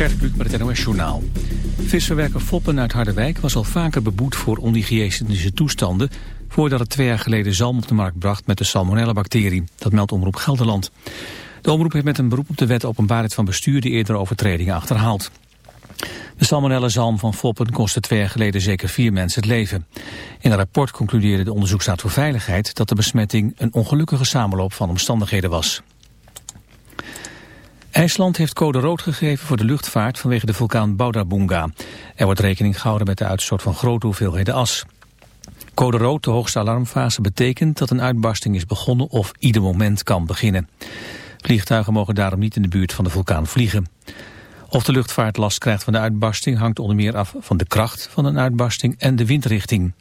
Gert Kluk met het NOS-journaal. Visserwerker Foppen uit Harderwijk was al vaker beboet voor onhygiënische toestanden... voordat het twee jaar geleden zalm op de markt bracht met de salmonella-bacterie. Dat meldt Omroep Gelderland. De omroep heeft met een beroep op de wet openbaarheid van bestuur... de eerdere overtredingen achterhaald. De salmonella-zalm van Foppen kostte twee jaar geleden zeker vier mensen het leven. In een rapport concludeerde de onderzoeksraad voor Veiligheid... dat de besmetting een ongelukkige samenloop van omstandigheden was. IJsland heeft code rood gegeven voor de luchtvaart vanwege de vulkaan Baudabunga. Er wordt rekening gehouden met de uitstoot van grote hoeveelheden as. Code rood, de hoogste alarmfase, betekent dat een uitbarsting is begonnen of ieder moment kan beginnen. Vliegtuigen mogen daarom niet in de buurt van de vulkaan vliegen. Of de luchtvaart last krijgt van de uitbarsting hangt onder meer af van de kracht van een uitbarsting en de windrichting.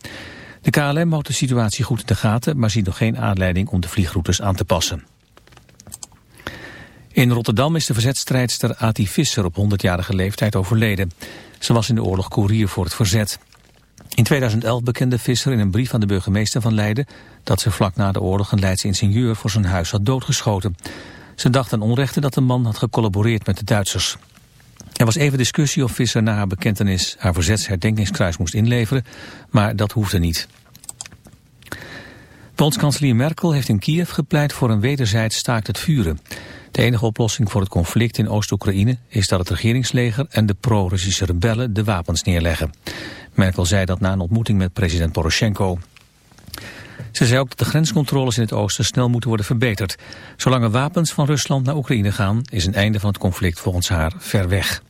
De KLM houdt de situatie goed in de gaten, maar ziet nog geen aanleiding om de vliegroutes aan te passen. In Rotterdam is de verzetstrijdster Ati Visser op 100-jarige leeftijd overleden. Ze was in de oorlog koerier voor het verzet. In 2011 bekende Visser in een brief aan de burgemeester van Leiden... dat ze vlak na de oorlog een Leidse ingenieur voor zijn huis had doodgeschoten. Ze dacht aan onrechte dat de man had gecollaboreerd met de Duitsers. Er was even discussie of Visser na haar bekentenis haar verzetsherdenkingskruis moest inleveren, maar dat hoefde niet. Bondskanselier Merkel heeft in Kiev gepleit voor een wederzijds staakt het vuren. De enige oplossing voor het conflict in Oost-Oekraïne is dat het regeringsleger en de pro-Russische rebellen de wapens neerleggen. Merkel zei dat na een ontmoeting met president Poroshenko. Ze zei ook dat de grenscontroles in het oosten snel moeten worden verbeterd. Zolang er wapens van Rusland naar Oekraïne gaan, is een einde van het conflict volgens haar ver weg.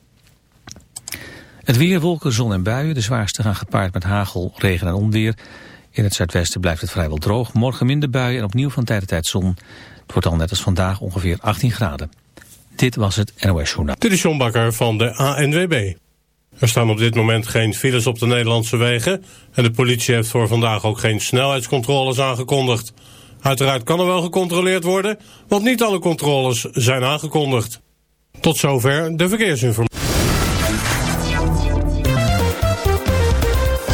Het weer, wolken, zon en buien. De zwaarste gaan gepaard met hagel, regen en onweer. In het zuidwesten blijft het vrijwel droog. Morgen minder buien en opnieuw van tijd tot tijd zon. Het wordt al net als vandaag ongeveer 18 graden. Dit was het NOS Journaal. Dit is John Bakker van de ANWB. Er staan op dit moment geen files op de Nederlandse wegen... en de politie heeft voor vandaag ook geen snelheidscontroles aangekondigd. Uiteraard kan er wel gecontroleerd worden, want niet alle controles zijn aangekondigd. Tot zover de verkeersinformatie.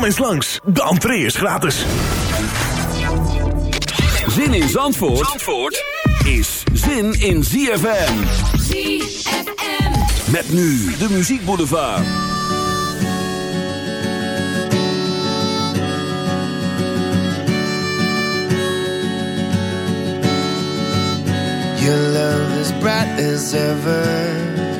Kom eens langs, de entree is gratis. Zin in Zandvoort, Zandvoort is zin in ZFM. ZFM. Met nu de muziekboulevard. Your love is bright as ever.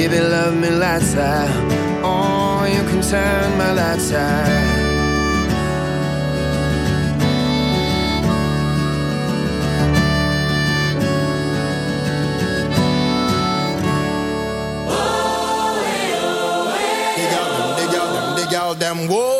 Baby, love me lights out. Oh, you can turn my lights out. Them, them, whoa.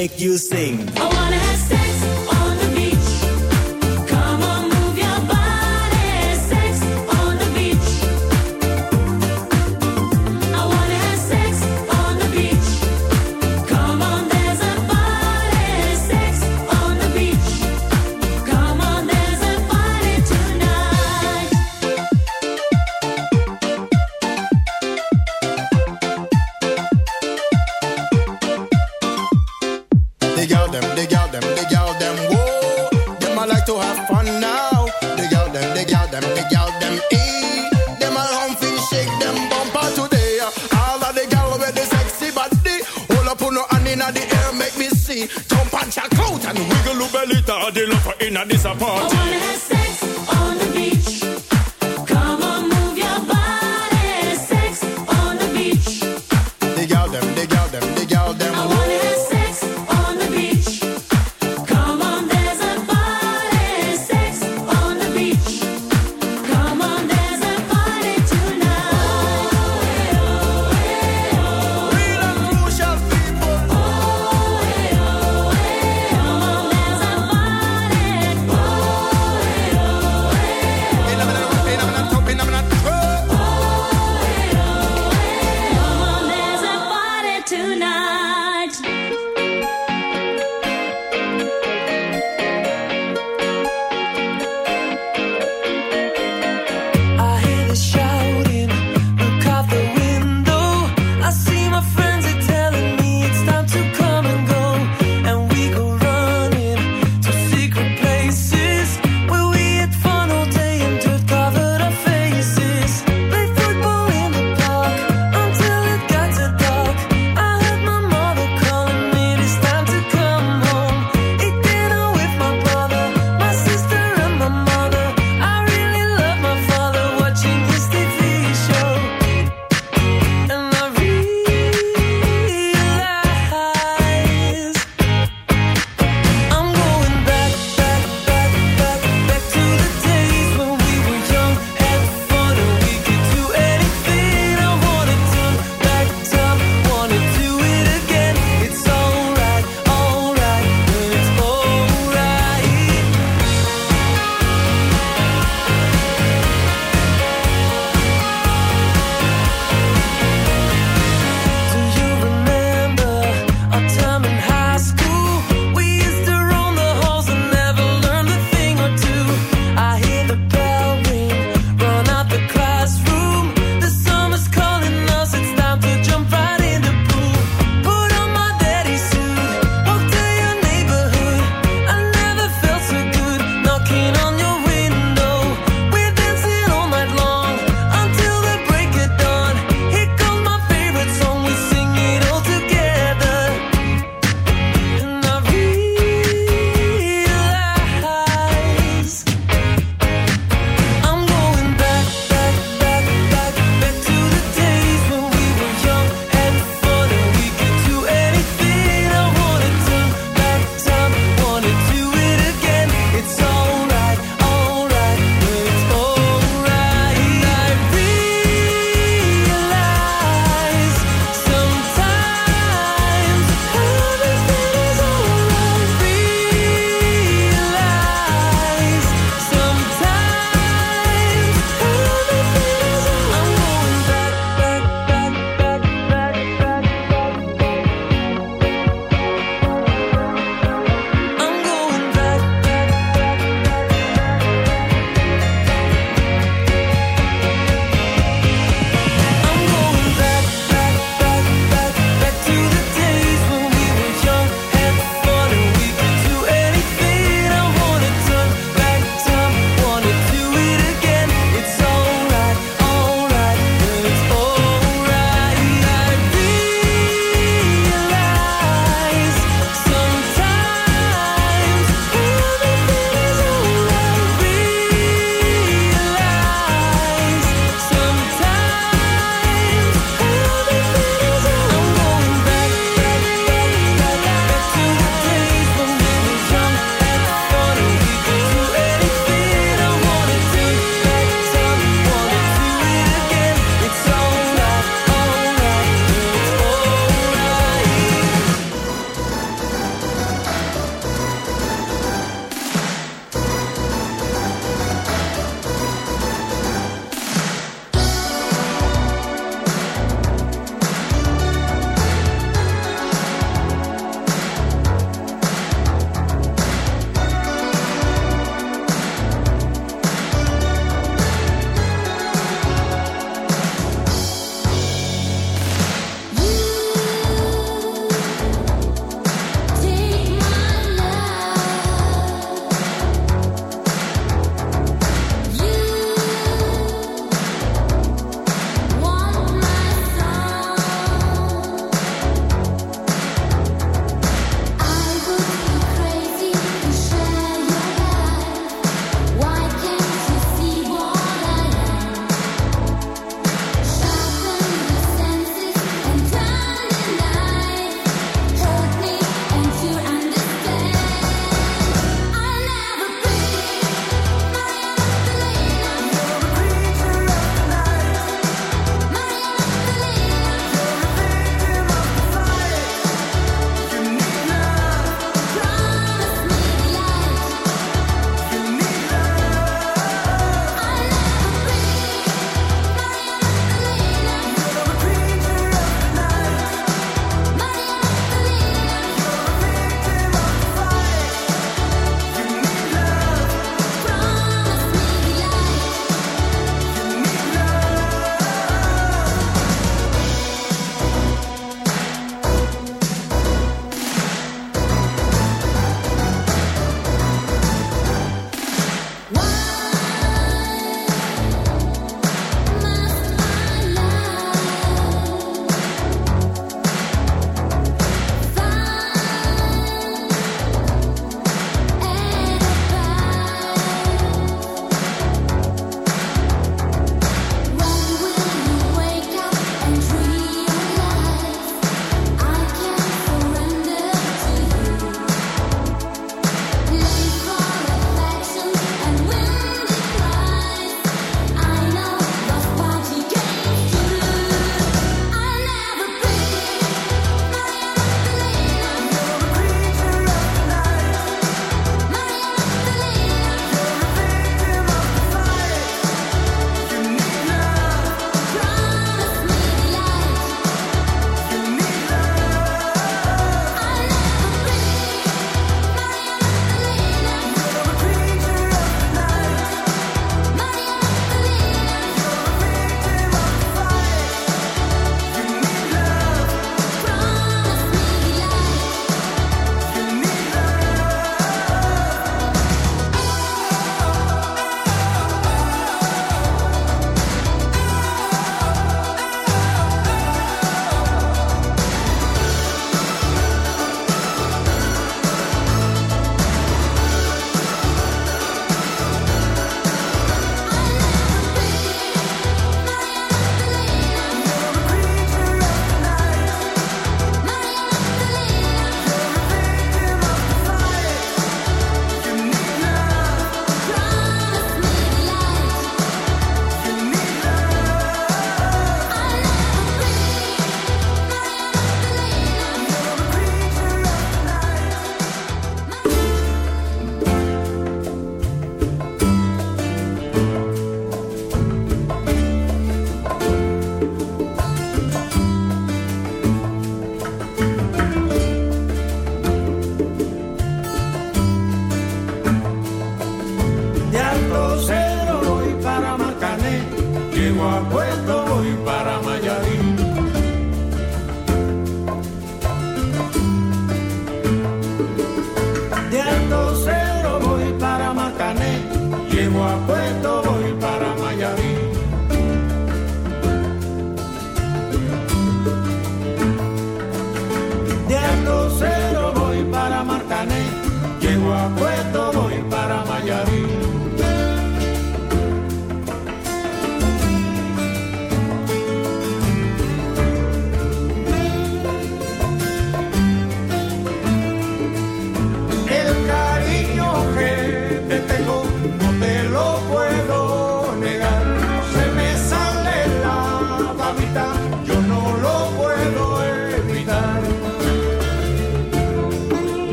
make you sing.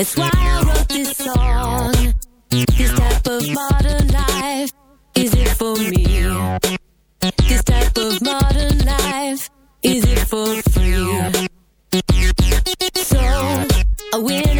It's why I wrote this song. This type of modern life is it for me? This type of modern life is it for free? So I win.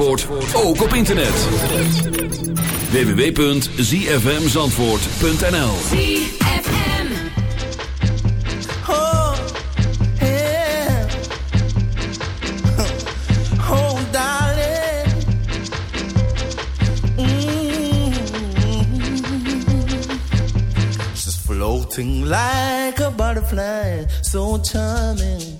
Zandvoort ook op internet. www.zfmzandvoort.nl ZFM Oh, yeah Oh, darling mm -hmm. She's floating like a butterfly So charming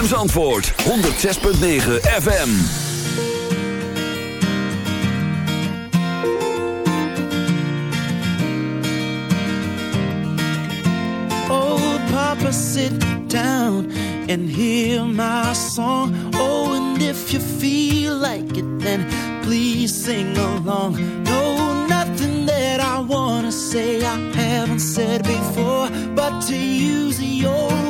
ZFM Zandvoort 106.9 FM Oh papa sit down and hear my song. Oh and if you feel like it then please sing along. No nothing that I wanna say I haven't said before But to use your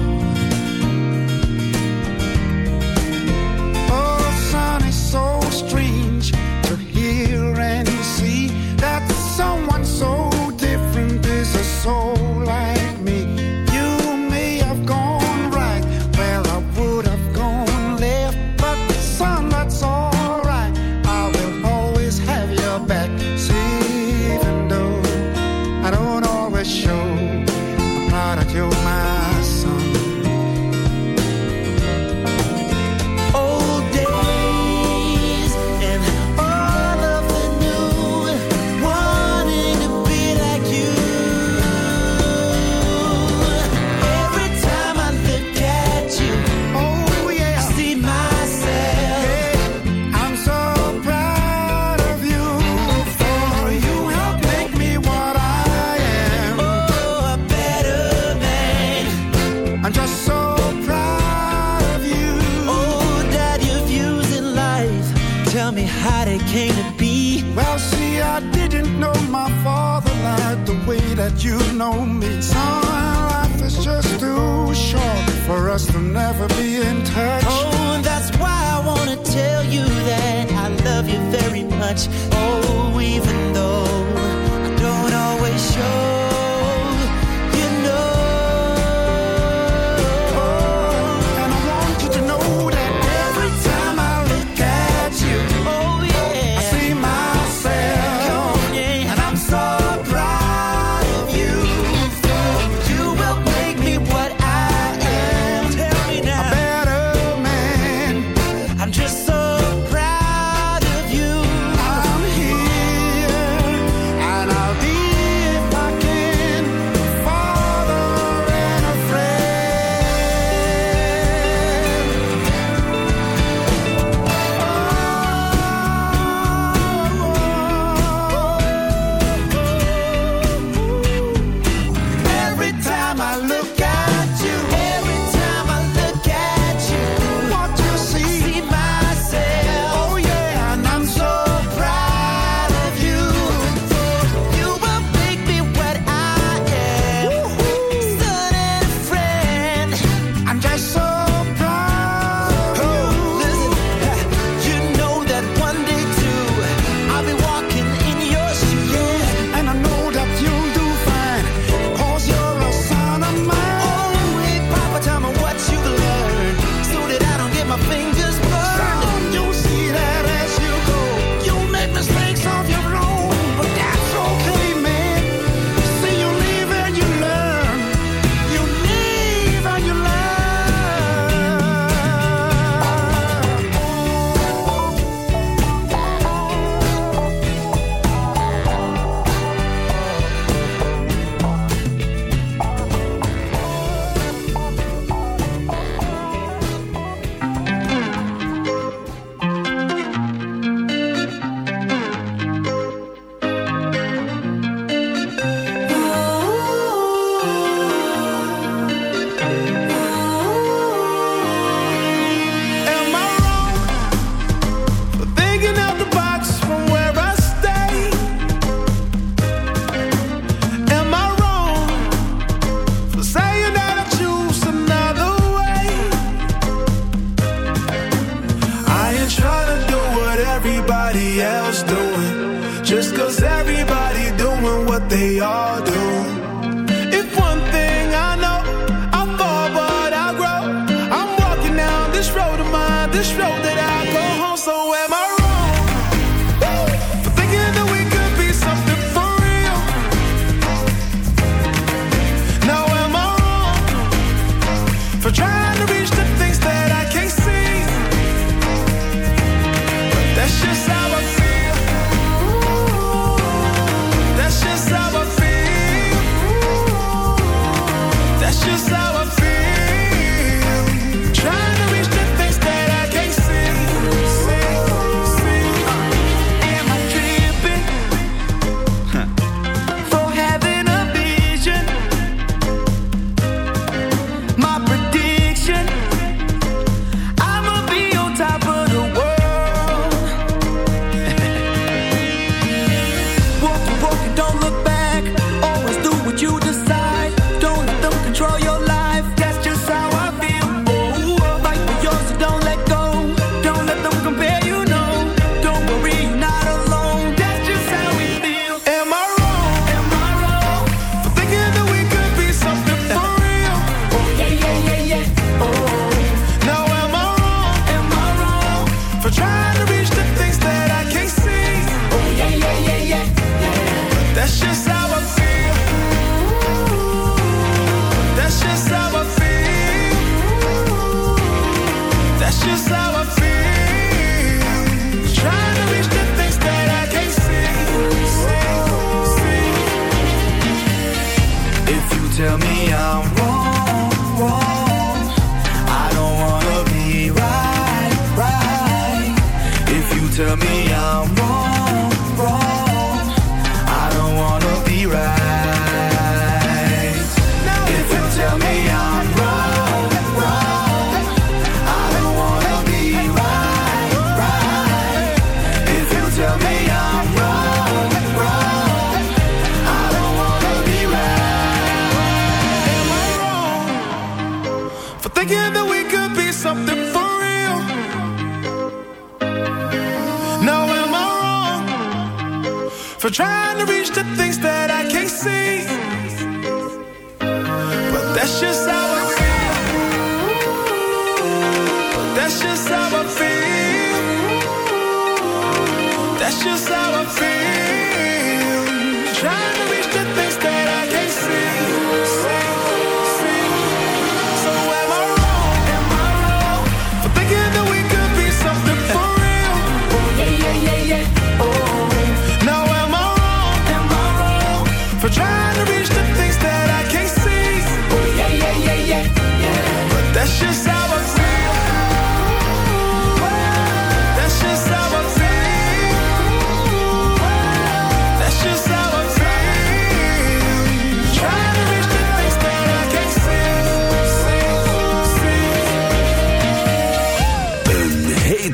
never be in touch. Oh, that's why I wanna tell you that I love you very much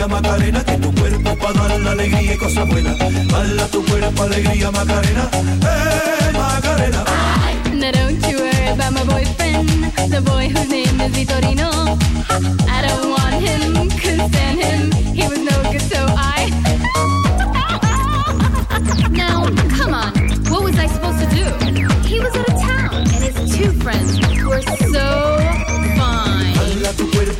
alegría Macarena, que tu cuerpo pa dar la alegría y cosas buenas. Dala tu cuerpo alegría Macarena, eh Macarena. Now don't you worry about my boyfriend, the boy whose name is Vitorino.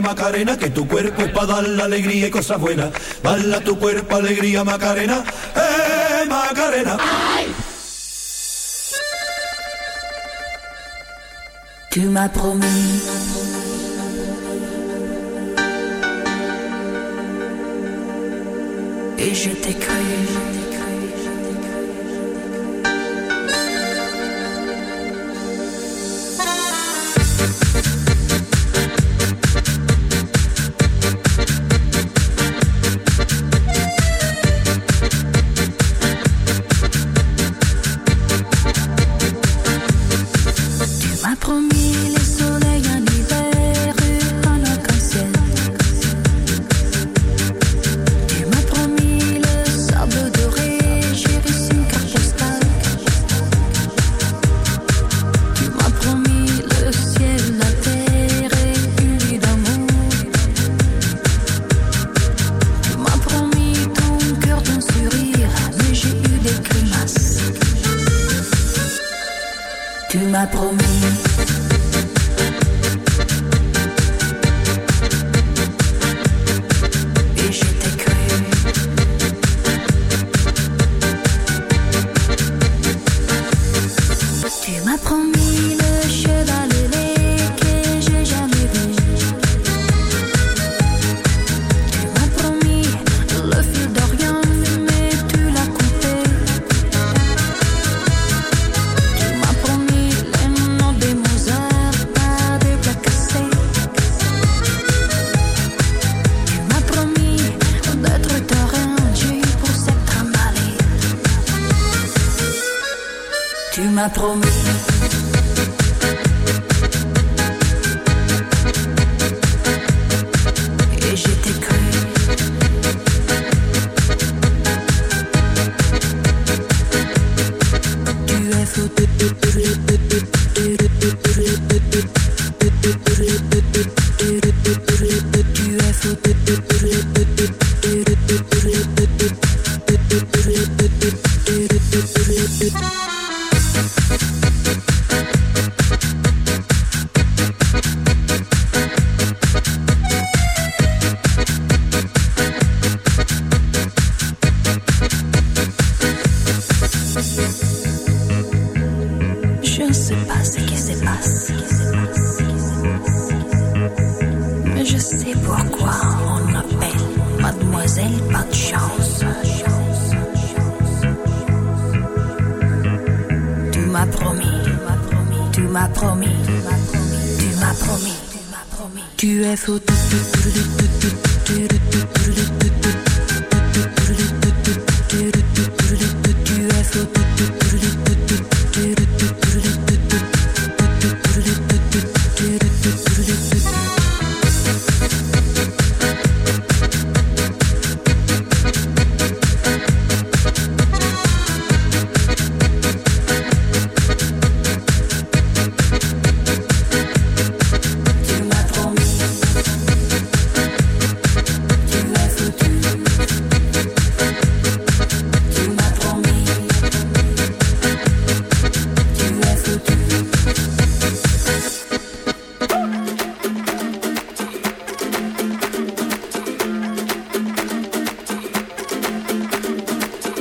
Macarena, que tu cuerpo es para dar la alegría y cosas buenas. Bala tu cuerpo alegría Macarena, eh Macarena. Tu m'as promis. Et je t'ai cru. Tu m'as promis.